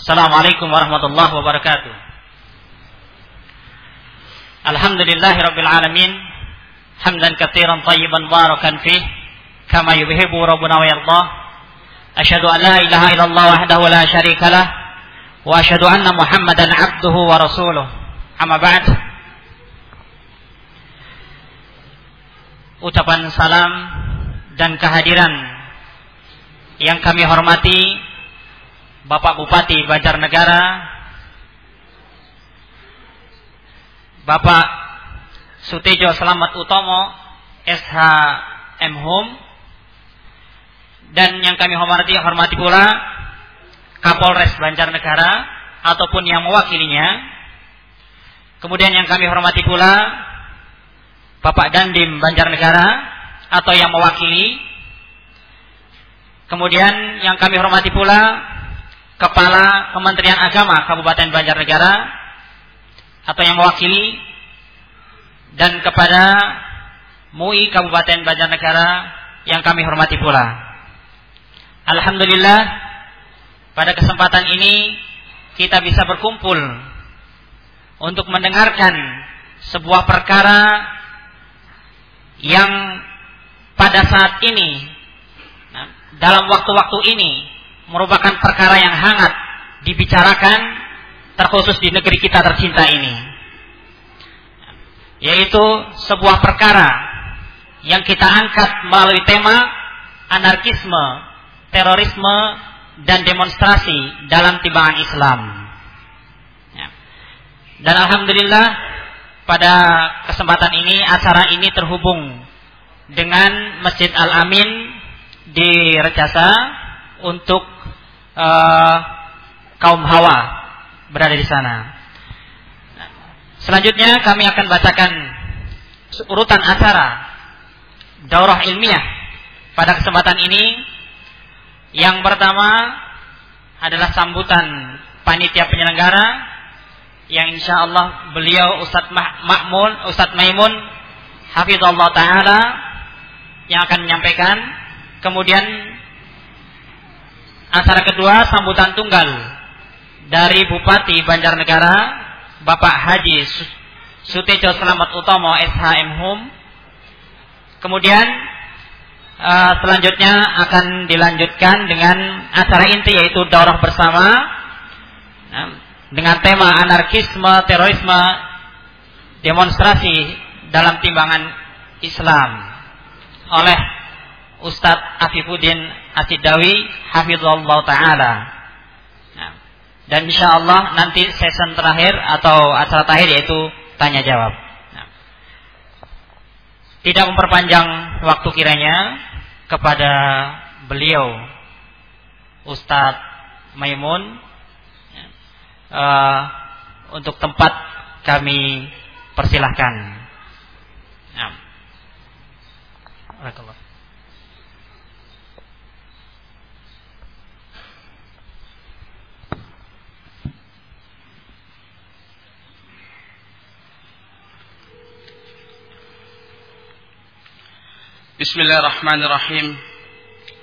Assalamualaikum warahmatullahi wabarakatuh. Alhamdulillahirabbil alamin. Hamdan katsiran tayyiban barakan fih kama yuhibbu rabbuna wa yardah. Asyhadu an la ilaha illallah wahdahu la syarika lah wa asyhadu anna Muhammadan abduhu wa rasuluh. Amma ba'd. Ucapan salam dan kehadiran yang kami hormati Bapak Bupati Banjarnegara, Bapak Sutejo Selamat Utomo, SH M Home, dan yang kami hormati, hormati pula Kapolres Banjarnegara ataupun yang mewakilinya. Kemudian yang kami hormati pula Bapak Dandim Banjarnegara atau yang mewakili. Kemudian yang kami hormati pula Kepala Kementerian Agama Kabupaten Banjarnegara atau yang mewakili dan kepada MUI Kabupaten Banjarnegara yang kami hormati pula. Alhamdulillah pada kesempatan ini kita bisa berkumpul untuk mendengarkan sebuah perkara yang pada saat ini dalam waktu-waktu ini merupakan perkara yang hangat dibicarakan terkhusus di negeri kita tercinta ini. Yaitu sebuah perkara yang kita angkat melalui tema anarkisme, terorisme, dan demonstrasi dalam timbangan Islam. Ya. Dan Alhamdulillah pada kesempatan ini acara ini terhubung dengan Masjid Al Amin di Recasa untuk uh, kaum Hawa berada di sana. Selanjutnya kami akan bacakan urutan acara daurah ilmiah pada kesempatan ini. Yang pertama adalah sambutan panitia penyelenggara yang insya Allah beliau Ustadz Makmun, Ustadz Maimun, Hafizullah Taala yang akan menyampaikan. Kemudian Acara kedua sambutan tunggal dari Bupati Banjarnegara Bapak Haji Sutejo Selamat Utomo SHM Hum. Kemudian uh, selanjutnya akan dilanjutkan dengan acara inti yaitu daurah bersama uh, dengan tema anarkisme, terorisme, demonstrasi dalam timbangan Islam oleh Ustadz Afifuddin Asidawi Hafizullah Ta'ala nah, dan insya Allah nanti season terakhir atau acara terakhir yaitu tanya jawab nah, tidak memperpanjang waktu kiranya kepada beliau Ustadz Maimun uh, untuk tempat kami persilahkan. Nah. Bismillahirrahmanirrahim.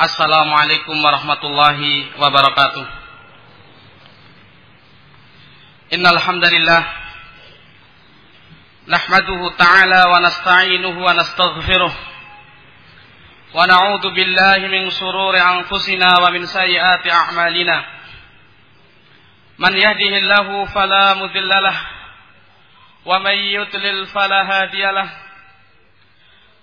Assalamualaikum warahmatullahi wabarakatuh. Innal hamdalillah nahmaduhu ta'ala wa nasta'inuhu wa nastaghfiruh wa na'udzu billahi min shururi anfusina wa min sayyiati a'malina. Man yahdihillahu fala mudilla wa man yudlil fala hadiyalah.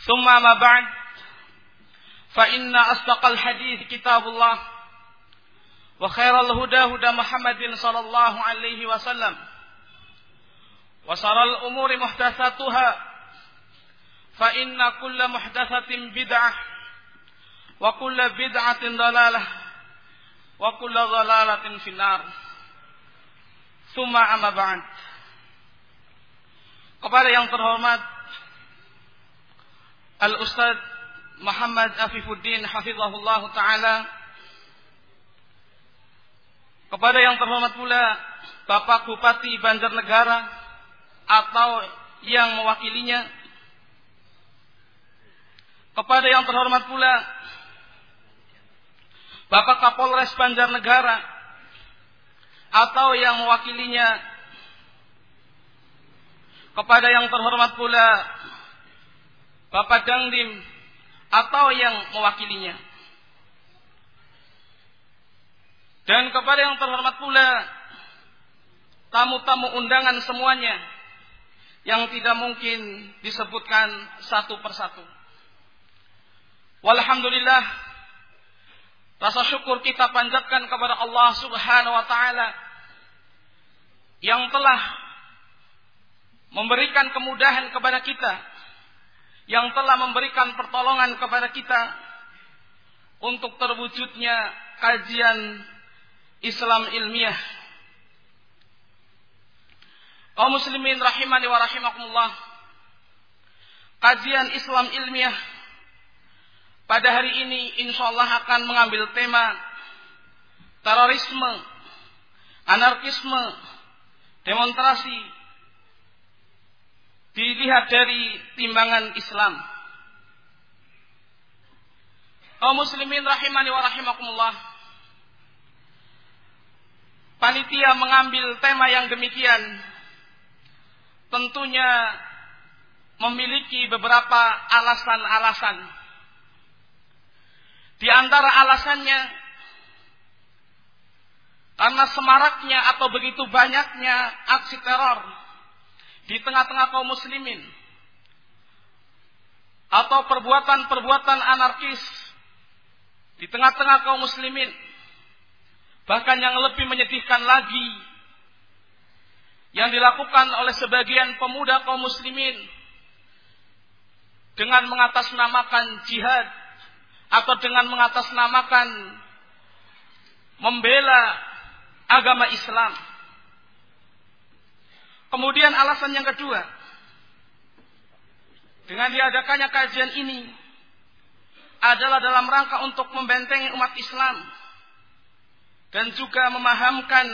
ثم ما بعد فإن أصدق الحديث كتاب الله وخير الهدى هدى محمد صلى الله عليه وسلم وشر الأمور محدثاتها فإن كل محدثة بدعة وكل بدعة ضلالة وكل ضلالة في النار ثم أما بعد kepada yang terhormat Al Ustaz Muhammad Afifuddin Hafizahullah Ta'ala. Kepada yang terhormat pula Bapak Bupati Banjarnegara atau yang mewakilinya. Kepada yang terhormat pula Bapak Kapolres Banjarnegara atau yang mewakilinya. Kepada yang terhormat pula Bapak Dangdim atau yang mewakilinya dan kepada yang terhormat pula tamu-tamu undangan semuanya yang tidak mungkin disebutkan satu persatu. Walhamdulillah Rasa syukur kita panjatkan kepada Allah Subhanahu wa taala yang telah memberikan kemudahan kepada kita, yang telah memberikan pertolongan kepada kita untuk terwujudnya kajian Islam ilmiah. Kaum muslimin rahimani wa rahimakumullah. Kajian Islam ilmiah pada hari ini insya Allah akan mengambil tema terorisme, anarkisme, demonstrasi dilihat dari timbangan Islam. Kaum muslimin rahimani wa rahimakumullah. Panitia mengambil tema yang demikian tentunya memiliki beberapa alasan-alasan di antara alasannya karena semaraknya atau begitu banyaknya aksi teror di tengah-tengah kaum muslimin atau perbuatan-perbuatan anarkis di tengah-tengah kaum muslimin bahkan yang lebih menyedihkan lagi yang dilakukan oleh sebagian pemuda kaum muslimin dengan mengatasnamakan jihad atau dengan mengatasnamakan membela agama Islam. Kemudian alasan yang kedua, dengan diadakannya kajian ini adalah dalam rangka untuk membentengi umat Islam dan juga memahamkan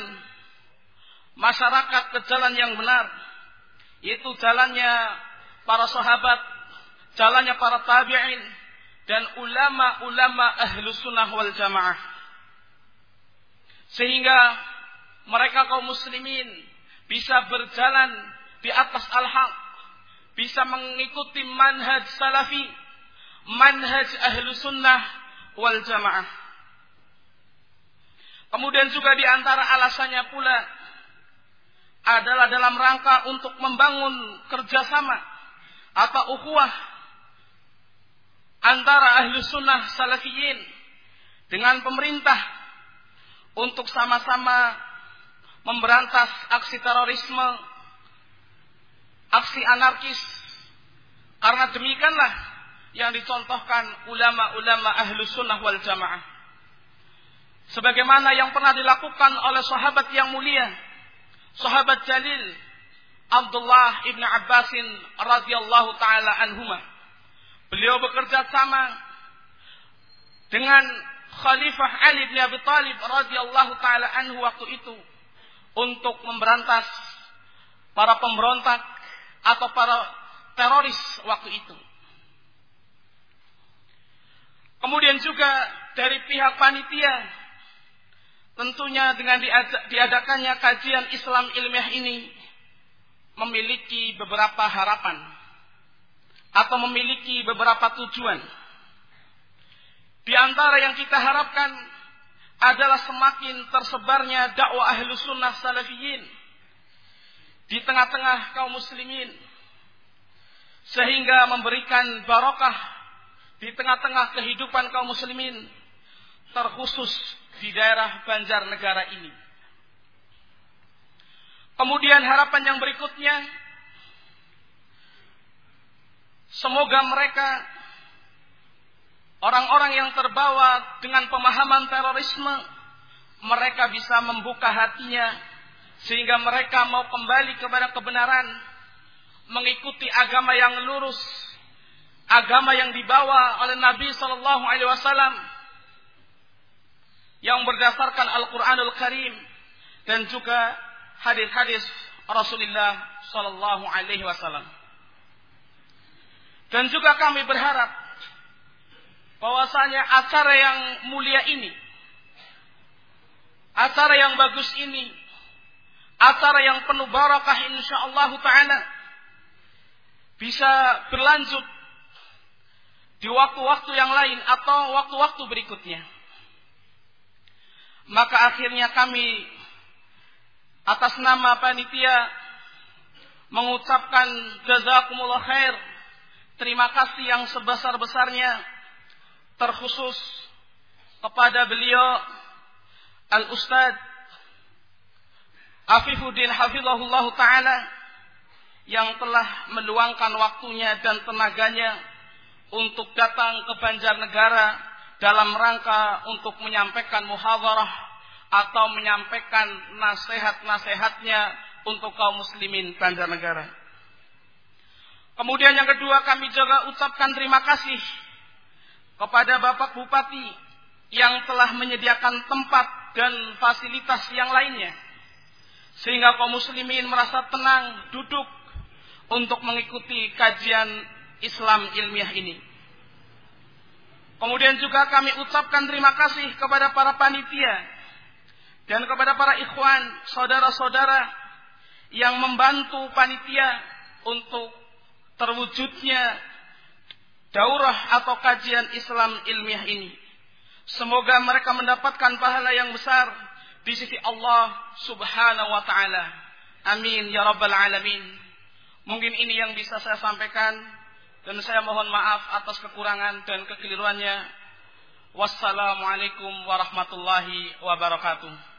masyarakat ke jalan yang benar, yaitu jalannya para sahabat, jalannya para tabi'in, dan ulama-ulama ahlu sunnah wal jamaah. Sehingga mereka kaum muslimin bisa berjalan di atas al-haq. Bisa mengikuti manhaj salafi. Manhaj ahlu sunnah wal jamaah. Kemudian juga di antara alasannya pula adalah dalam rangka untuk membangun kerjasama atau ukhuwah antara ahlu sunnah salafiyin dengan pemerintah untuk sama-sama memberantas aksi terorisme, aksi anarkis. Karena demikianlah yang dicontohkan ulama-ulama ahlu sunnah wal jamaah. Sebagaimana yang pernah dilakukan oleh sahabat yang mulia, sahabat Jalil Abdullah ibn Abbasin radhiyallahu taala anhumah Beliau bekerja sama dengan Khalifah Ali bin Abi Thalib radhiyallahu taala anhu waktu itu untuk memberantas para pemberontak atau para teroris waktu itu. Kemudian juga dari pihak panitia tentunya dengan diadakannya kajian Islam ilmiah ini memiliki beberapa harapan atau memiliki beberapa tujuan. Di antara yang kita harapkan adalah semakin tersebarnya dakwah ahlu sunnah salafiyin di tengah-tengah kaum muslimin sehingga memberikan barokah di tengah-tengah kehidupan kaum muslimin terkhusus di daerah Banjarnegara ini. Kemudian harapan yang berikutnya semoga mereka orang-orang yang terbawa dengan pemahaman terorisme mereka bisa membuka hatinya sehingga mereka mau kembali kepada kebenaran, mengikuti agama yang lurus, agama yang dibawa oleh Nabi Shallallahu Alaihi Wasallam yang berdasarkan Al-Quranul Karim dan juga hadis-hadis Rasulullah Shallallahu Alaihi Wasallam. Dan juga kami berharap bahwasanya acara yang mulia ini, acara yang bagus ini acara yang penuh barakah insyaallah taala bisa berlanjut di waktu-waktu yang lain atau waktu-waktu berikutnya. Maka akhirnya kami atas nama panitia mengucapkan jazakumullah khair. Terima kasih yang sebesar-besarnya terkhusus kepada beliau Al-Ustadz Afifuddin hafizahullah taala yang telah meluangkan waktunya dan tenaganya untuk datang ke Banjarnegara dalam rangka untuk menyampaikan muhawarah atau menyampaikan nasihat-nasihatnya untuk kaum muslimin Banjarnegara. Kemudian yang kedua kami juga ucapkan terima kasih kepada Bapak Bupati yang telah menyediakan tempat dan fasilitas yang lainnya sehingga kaum muslimin merasa tenang duduk untuk mengikuti kajian Islam ilmiah ini. Kemudian juga kami ucapkan terima kasih kepada para panitia dan kepada para ikhwan, saudara-saudara yang membantu panitia untuk terwujudnya daurah atau kajian Islam ilmiah ini. Semoga mereka mendapatkan pahala yang besar di sisi Allah Subhanahu wa taala. Amin ya rabbal alamin. Mungkin ini yang bisa saya sampaikan dan saya mohon maaf atas kekurangan dan kekeliruannya. Wassalamualaikum warahmatullahi wabarakatuh.